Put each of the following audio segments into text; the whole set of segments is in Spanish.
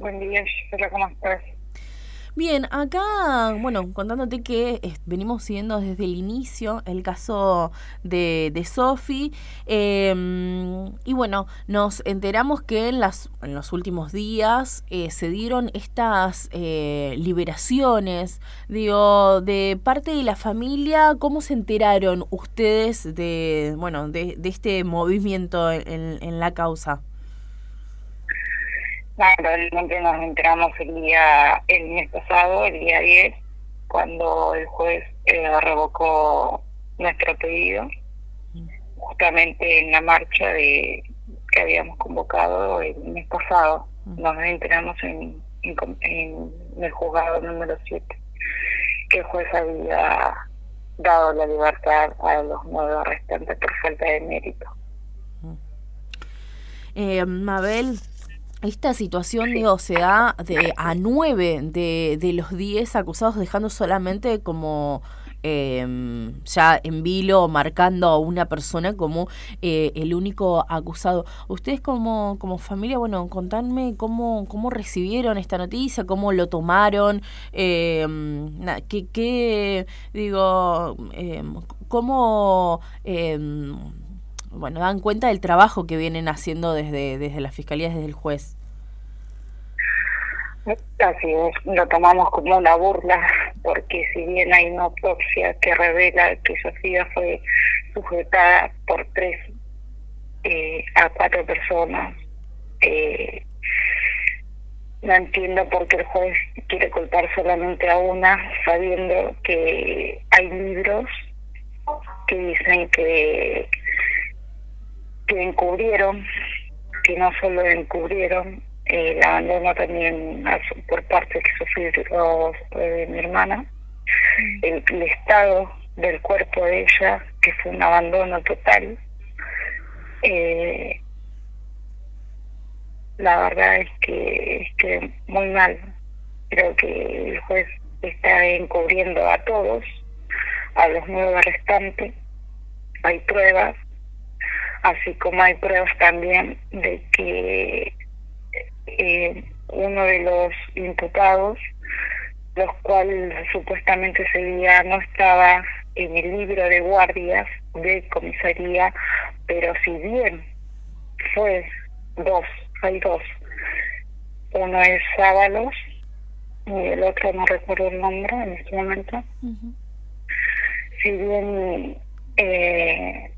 Buen día, ¿cómo estás? Bien, acá, bueno, contándote que venimos siguiendo desde el inicio el caso de, de Sofi. Em, y bueno, nos enteramos que en, las, en los últimos días eh, se dieron estas eh, liberaciones, digo, de parte de la familia. ¿Cómo se enteraron ustedes de, bueno, de, de este movimiento en, en la causa? Realmente nos enteramos el día, el mes pasado, el día 10, cuando el juez eh, revocó nuestro pedido, justamente en la marcha de que habíamos convocado el mes pasado. Nos enteramos en, en, el juzgado número 7 que el juez había dado la libertad a los nueve restantes por falta de mérito. Eh, Mabel, esta situación, digo, se da de, a nueve de, de los diez acusados, dejando solamente como eh, ya en vilo marcando a una persona como eh, el único acusado. Ustedes como, como familia, bueno, contadme cómo, cómo recibieron esta noticia, cómo lo tomaron, eh, qué, qué, digo, eh, cómo... Bueno, dan cuenta del trabajo que vienen haciendo desde, desde la fiscalía, desde el juez. Así es, lo tomamos como una burla, porque si bien hay una autopsia que revela que Sofía fue sujetada por tres eh, a cuatro personas, eh, no entiendo por qué el juez quiere culpar solamente a una, sabiendo que hay libros que dicen que que encubrieron, que no solo encubrieron eh, el abandono también por parte que sufrió eh, mi hermana, mm. el, estado del cuerpo de ella, que fue un abandono total. Eh, la verdad es que, es que muy mal. Creo que el juez está encubriendo a todos, a los nueve restantes. Hay pruebas, así como hay pruebas también de que eh, uno de los imputados, los cuales supuestamente ese día no estaba en el libro de guardias de comisaría, pero si bien fue dos, hay dos, uno es Sábalos y el otro no recuerdo el nombre en este momento, si bien eh,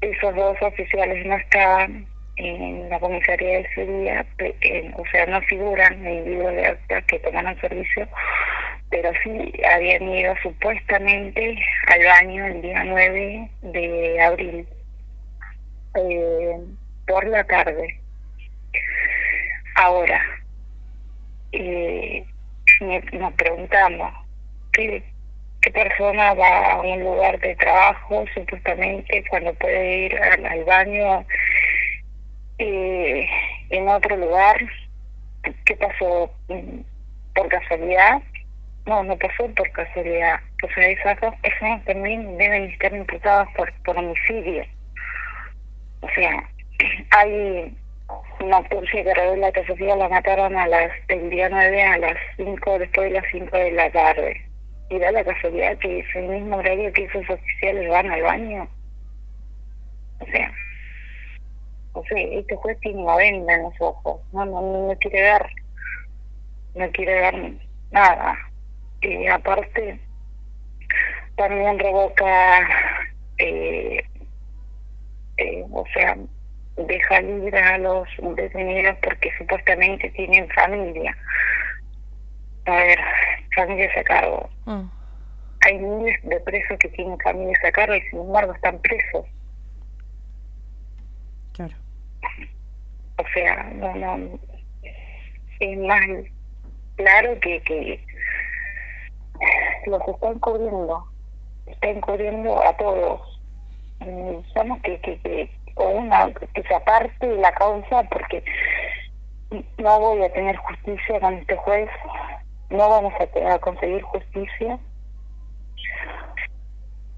esos dos oficiales no estaban en la comisaría del día, o sea, no figuran libro de acta que tomaron servicio, pero sí habían ido supuestamente al baño el día 9 de abril, eh, por la tarde. Ahora, eh, nos preguntamos, ¿qué, qué persona va a un lugar de trabajo supuestamente cuando puede ir al, baño eh, en otro lugar? ¿Qué pasó? ¿Por casualidad? No, no pasó por casualidad. Sea, esas dos personas también deben estar imputadas por, por homicidio. O sea, hay una autopsia que revela que Sofía la mataron a las del día 9 a las 5, después de las 5 de la tarde y da la casualidad que es el mismo horario que esos oficiales van al baño. O sea, o sea, este juez tiene una venda en los ojos, no, no, no quiere ver, no quiere ver nada. Y aparte, también revoca, eh, eh, o sea, deja libre a los detenidos porque supuestamente tienen familia. A ver, familias a cargo. Mm. Hay miles de presos que tienen familias a cargo y sin embargo están presos. O sea, no, no. Es más claro que, que los están cubriendo. Están cubriendo a todos. Necesitamos que, que, que, una, que se aparte de la causa porque no voy a tener justicia con este juez no vamos a, conseguir justicia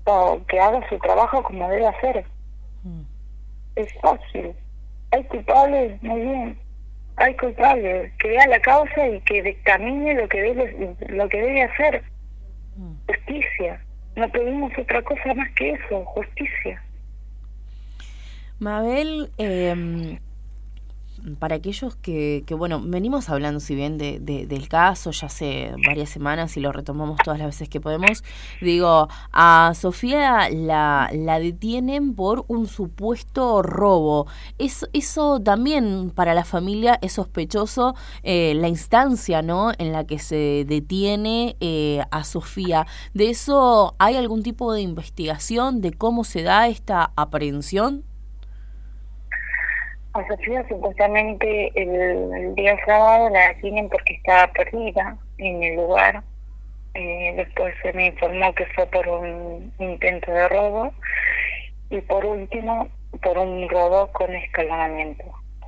o que haga su trabajo como debe hacer. Mm. Es fácil. Hay culpables, muy bien. hay culpable, que vea la causa y que dictamine lo que debe, lo que debe hacer. Mm. Justicia. No pedimos otra cosa más que eso, justicia. Mabel, eh, para aquellos que, que, bueno, venimos hablando, si bien de, del caso ya hace varias semanas y lo retomamos todas las veces que podemos, digo, a Sofía la, la detienen por un supuesto robo. Es, eso también para la familia es sospechoso eh, la instancia, ¿no?, en la que se detiene eh, a Sofía. ¿De eso hay algún tipo de investigación de cómo se da esta aprehensión? A Sofía supuestamente el, día sábado la detienen porque estaba perdida en el lugar. Eh, después se me informó que fue por un intento de robo y por último por un robo con escalonamiento.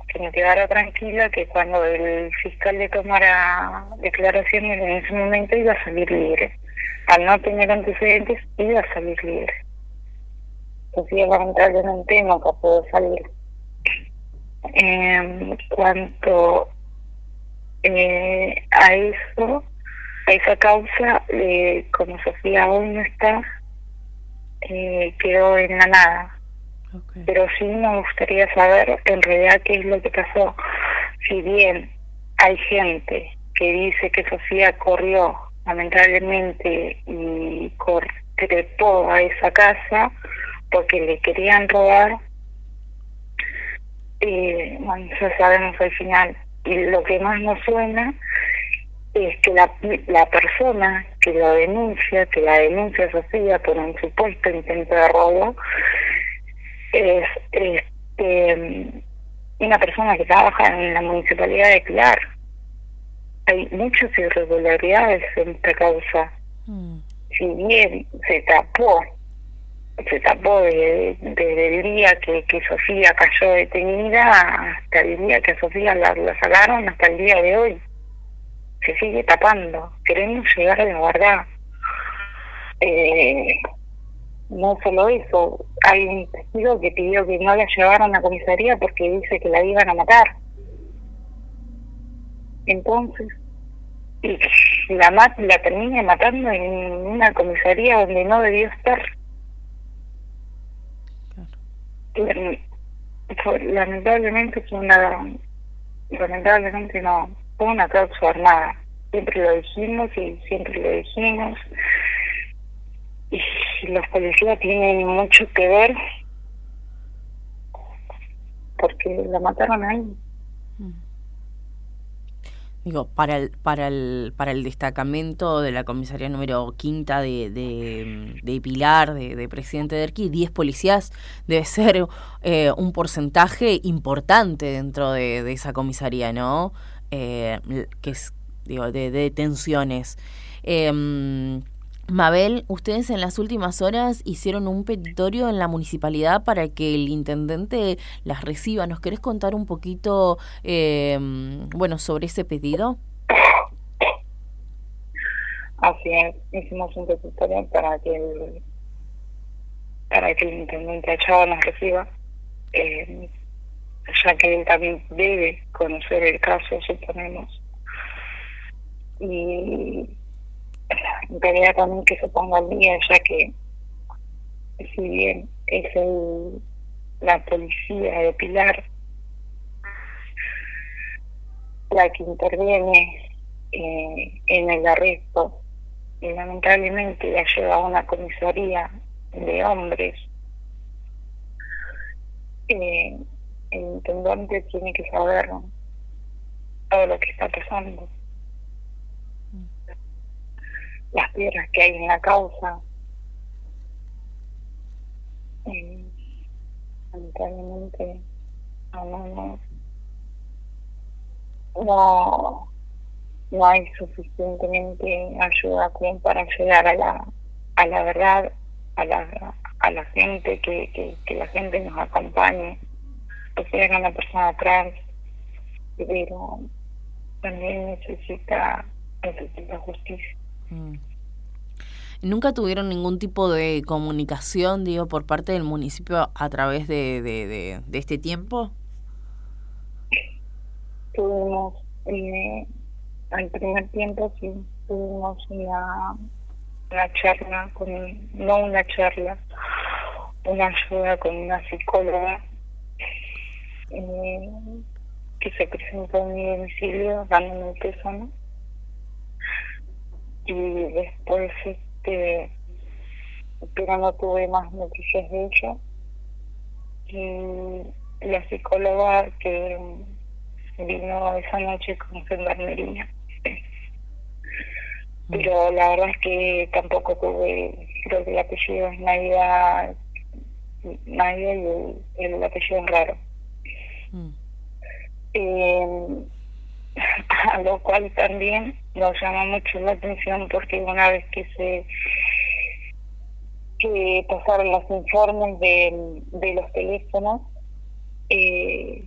Que me quedara tranquila que cuando el fiscal le tomara declaraciones en ese momento iba a salir libre. Al no tener antecedentes iba a salir libre. Sofía lamentablemente no pudo salir en cuanto eh, a eso, a esa causa, eh, como Sofía aún no está, eh, quedó en la nada. Pero sí me gustaría saber en realidad qué es lo que pasó. Si bien hay gente que dice que Sofía corrió lamentablemente y trepó a esa casa porque le querían robar, eh, bueno, ya sabemos al final. Y lo que más nos suena es que la, la persona que lo denuncia, que la denuncia Sofía por un supuesto intento de robo, es este, una persona que trabaja en la municipalidad de Pilar. Hay muchas irregularidades en esta causa. Mm. Si bien se tapó se tapó desde, el día que, que Sofía cayó detenida hasta el día que Sofía la, la sacaron hasta el día de hoy. Se sigue tapando. Queremos llegar a la verdad. Eh, no solo eso, hay un testigo que pidió que no la llevaran a la comisaría porque dice que la iban a matar. Entonces, y la, mat la termina matando en una comisaría donde no debió estar. Lamentablemente fue una lamentablemente no. Fue una causa armada siempre lo dijimos y siempre lo dijimos. Y los policías tienen mucho que ver porque la mataron ahí digo, para el, para el, para el destacamento de la comisaría número quinta de, de, Pilar, de, presidente de Erqui, 10 policías debe ser eh, un porcentaje importante dentro de, esa comisaría, ¿no? Eh, que es, digo, de, detenciones. Eh, Mabel, ustedes en las últimas horas hicieron un petitorio en la municipalidad para que el intendente las reciba. ¿Nos querés contar un poquito, eh, bueno, sobre ese pedido? Así es, hicimos un petitorio para que el, para que el intendente Achado nos reciba, eh, ya que él también debe conocer el caso, suponemos. Y quería también que se ponga al día, ya que si bien es el, la policía de Pilar la que interviene eh, en el arresto y lamentablemente la lleva a una comisaría de hombres, eh, el intendente tiene que saber todo lo que está pasando las piedras que hay en la causa. lamentablemente no, no, no, hay suficientemente ayuda como para llegar a la, a la verdad, a la, a la gente, que, que, la gente nos acompañe, que sea una persona atrás, pero también necesita, necesita justicia. Mm. ¿Nunca tuvieron ningún tipo de comunicación, digo, por parte del municipio a través de, de, de, este tiempo? tuvimos, eh, al primer tiempo sí, tuvimos una, una charla, con, no una charla, una ayuda con una psicóloga eh, que se presentó en mi domicilio dándome el teléfono y después este pero no tuve más noticias de ella y la psicóloga que vino esa noche con gendarmería mm. pero la verdad es que tampoco tuve creo que el apellido es Nadia Nadia y el, apellido es raro mm. eh, a lo cual también nos llama mucho la atención porque una vez que se pasaron los informes de, los teléfonos eh,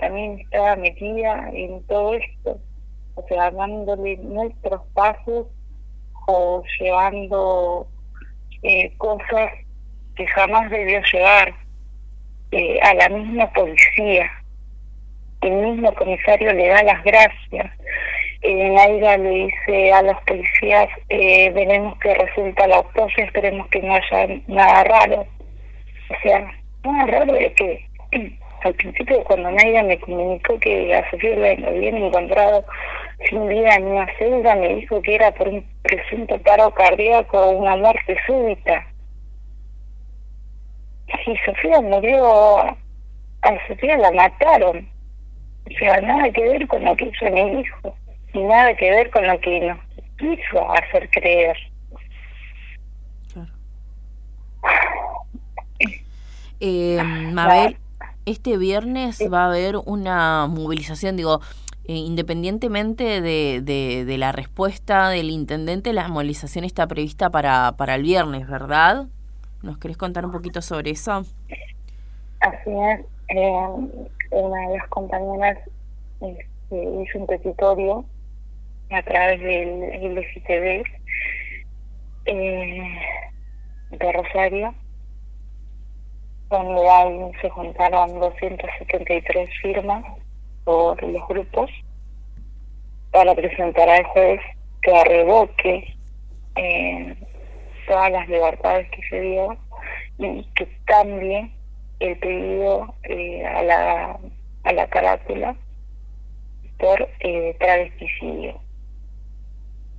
también estaba metida en todo esto o sea dándole nuestros pasos o llevando eh, cosas que jamás debió llevar eh, a la misma policía el mismo comisario le da las gracias. Eh, Naira le dice a los policías, eh, veremos que resulta la autopsia, esperemos que no haya nada raro. O sea, nada raro de que al principio cuando Naira me comunicó que a Sofía lo habían encontrado sin vida en una celda, me dijo que era por un presunto paro cardíaco o una muerte súbita. Y Sofía murió, a Sofía la mataron o sea, nada que ver con lo que hizo mi hijo, y nada que ver con lo que nos quiso hacer creer. Eh, Mabel, este viernes va a haber una movilización, digo, eh, independientemente de, de, la respuesta del intendente, la movilización está prevista para, para el viernes, ¿verdad? ¿Nos querés contar un poquito sobre eso? Así es. Eh, una de las compañeras este, hizo un petitorio a través del LGTB eh, de Rosario, donde se juntaron 273 firmas por los grupos para presentar al juez que revoque eh, todas las libertades que se dio y que cambie el pedido eh, a la a la carátula por eh, travesticidio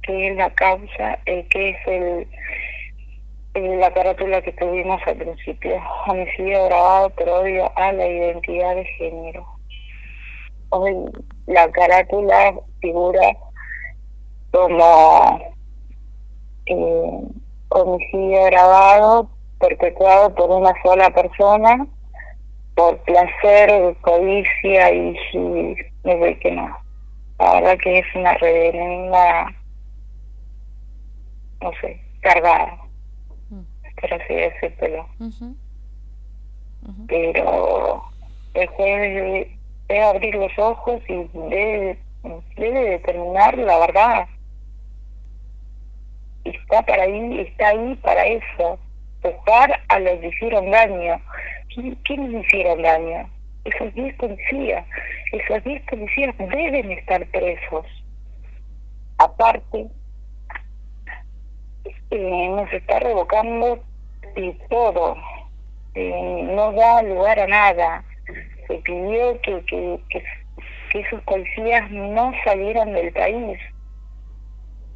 que es la causa eh, que es el la carátula que tuvimos al principio homicidio grabado por odio a la identidad de género hoy la carátula figura como eh, homicidio grabado perpetuado por una sola persona por placer, codicia y, no sé qué no. La verdad que es una reverenda, no sé, cargada, mm. por así decirlo. Pero el juez debe, abrir los ojos y debe, debe determinar la verdad. Está para ahí, está ahí para eso buscar a los que hicieron daño. ¿Quiénes hicieron daño? Esos 10 policías. Esos 10 policías deben estar presos. Aparte, eh, nos está revocando de todo. No da lugar a nada. Se pidió que, que, que, que esos policías no salieran del país.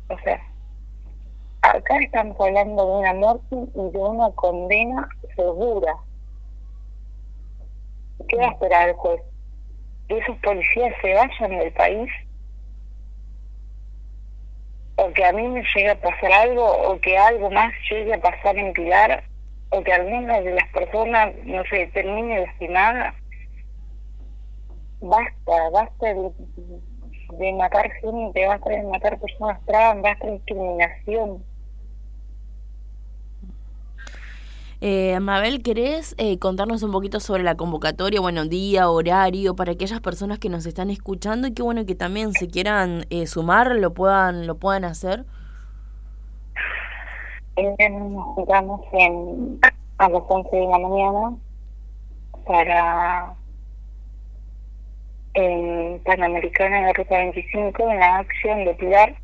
O sea, acá estamos hablando de una muerte y de una condena segura. ¿Qué va a esperar el juez? ¿Que esos policías se vayan del país? ¿O que a mí me llegue a pasar algo? ¿O que algo más llegue a pasar en Pilar? ¿O que alguna de las personas, no sé, termine lastimada? Basta, basta de, de matar gente, basta de matar personas trans, basta de discriminación Eh, Mabel, ¿querés eh, contarnos un poquito sobre la convocatoria? Bueno, día, horario, para aquellas personas que nos están escuchando y que bueno que también se quieran eh, sumar, lo puedan, lo puedan hacer. Nos juntamos en, a las 11 de la mañana para en Panamericana en la Ruta 25, en la acción de Pilar.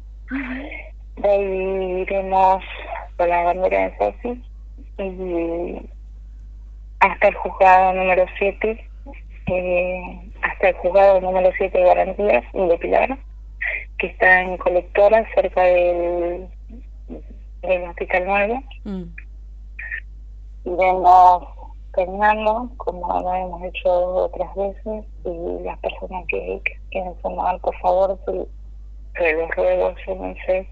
De ahí iremos con la bandera de Sofi hasta el juzgado número 7, eh, hasta el juzgado número 7 de garantías de Pilar, que está en colectora cerca del, del Hospital Nuevo. Mm. Iremos caminando, como lo hemos hecho otras veces, y las personas que, quieren fumar, por favor, que los ruegos, no sé,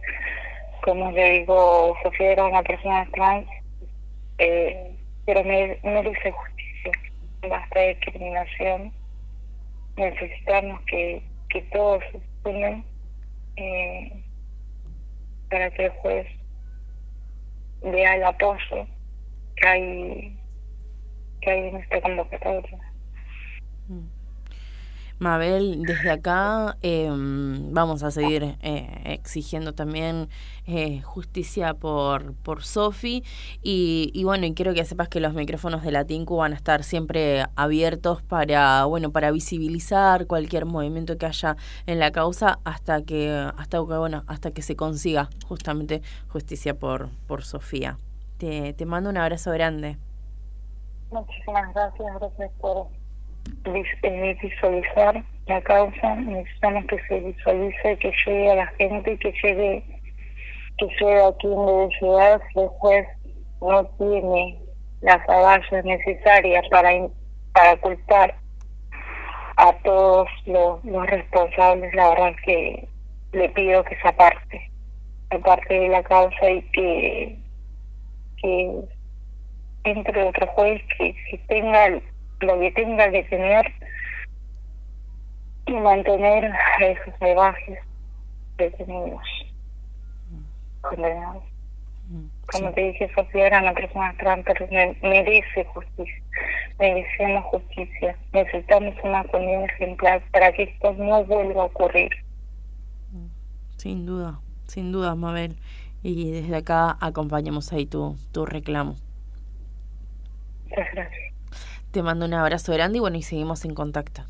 como le digo, Sofía era una persona trans, eh, pero me, merece justicia, basta de discriminación, necesitamos que, que todos se sumen eh, para que el juez vea el apoyo que hay que hay en esta convocatoria. Mabel, desde acá eh, vamos a seguir eh, exigiendo también eh, justicia por, por Sofi y, y, bueno, y quiero que sepas que los micrófonos de la TINCU van a estar siempre abiertos para, bueno, para visibilizar cualquier movimiento que haya en la causa hasta que, hasta, bueno, hasta que se consiga justamente justicia por, por Sofía. Te, te mando un abrazo grande. Muchísimas gracias, gracias por visualizar la causa. Necesitamos que se visualice, que llegue a la gente, que llegue, que llegue a quien debe llegar. Si el juez no tiene las agallas necesarias para, para culpar a todos los, los responsables, la verdad que le pido que se aparte, aparte de la causa y que, que entre otro juez que, que tenga lo que tenga que tener y mantener a esos salvajes detenidos, condenados. Mm, Como te dije, Sofía era una persona trans, pero merece justicia. Merecemos justicia. Necesitamos una condena ejemplar para que esto no vuelva a ocurrir. Mm, sin duda, sin duda, Mabel. Y desde acá acompañamos ahí tu, tu reclamo. Muchas gracias. Te mando un abrazo grande y bueno, y seguimos en contacto.